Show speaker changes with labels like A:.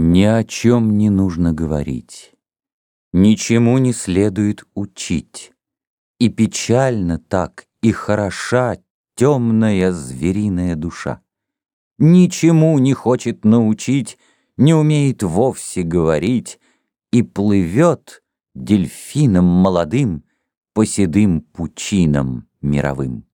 A: Ни о чем не нужно говорить, Ничему не следует учить. И печально так, и хороша Темная звериная душа. Ничему не хочет научить, Не умеет вовсе говорить И плывет дельфином молодым По седым пучинам мировым.